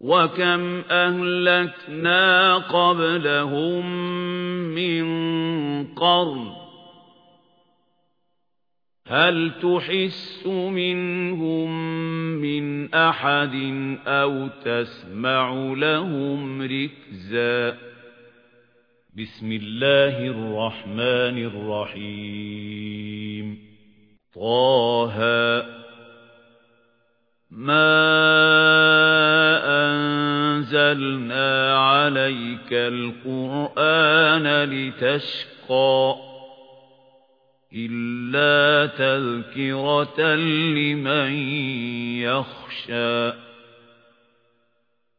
وَكَمْ أَهْلَكْنَا قَبْلَهُم مِّن قَرْنٍ هَلْ تُحِسُّ مِنْهُم مِّنْ أَحَدٍ أَوْ تَسْمَعُ لَهُمْ رِكْزًا بِسْمِ اللَّهِ الرَّحْمَنِ الرَّحِيمِ أَنزَلْنَا عَلَيْكَ الْقُرْآنَ لِتَشْقَى إِلَّا تَذْكِرَةً لِمَن يَخْشَى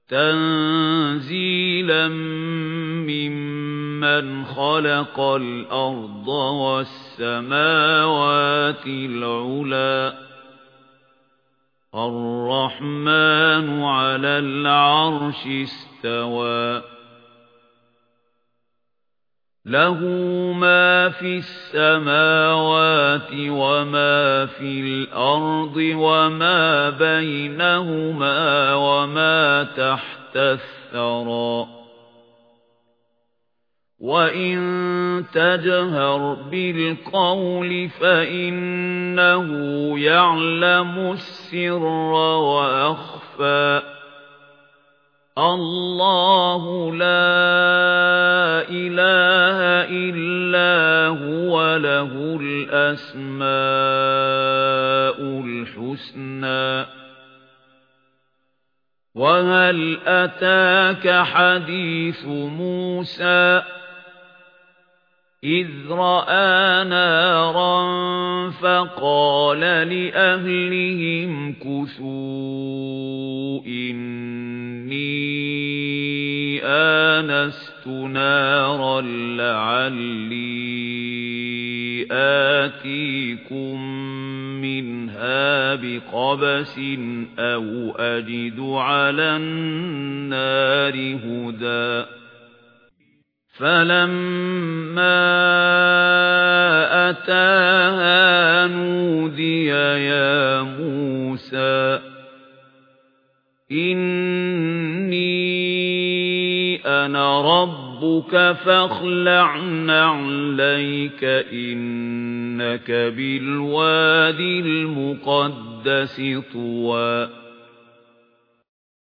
تَنزِيلًا مِّمَّنْ خَلَقَ الْأَرْضَ وَالسَّمَاوَاتِ الْعُلَى الرَّحْمَنُ عَلَى الْعَرْشِ اسْتَوَى. لَهُ مَا فِي السَّمَاوَاتِ وَمَا فِي الْأَرْضِ وَمَا بَيْنَهُمَا وَمَا تَحْتَ الثَّرَى. وَإِن تَجْهَرْ بِالْقَوْلِ فَإِنَّهُ يَعْلَمُ السِّرَّ وَأَخْفَى. اللَّهُ لَا إِلَٰهَ إِلَّا هُوَ لَهُ الْأَسْمَاءُ الْحُسْنَى. وَهَلْ أَتَاكَ حَدِيثُ مُوسَى؟ إِذْ رَأَىٰ نَارًا فَقَالَ لِأَهْلِهِمْ كُثُوا إِنِّي آنَسْتُ نَارًا لَعَلِّي آتِيكُم مِّنْهَا بِقَبَسٍ أَوْ أَجِدُ عَلَى النَّارِ هُدًى فَلَمَّا أَتَاهَا نُودِيَ يَا مُوسَى إِنِّي أَنَا رَبُّكَ فَاخْلَعْ نَعْلَيْكَ إِنَّكَ بِالْوَادِ الْمُقَدَّسِ طُوًى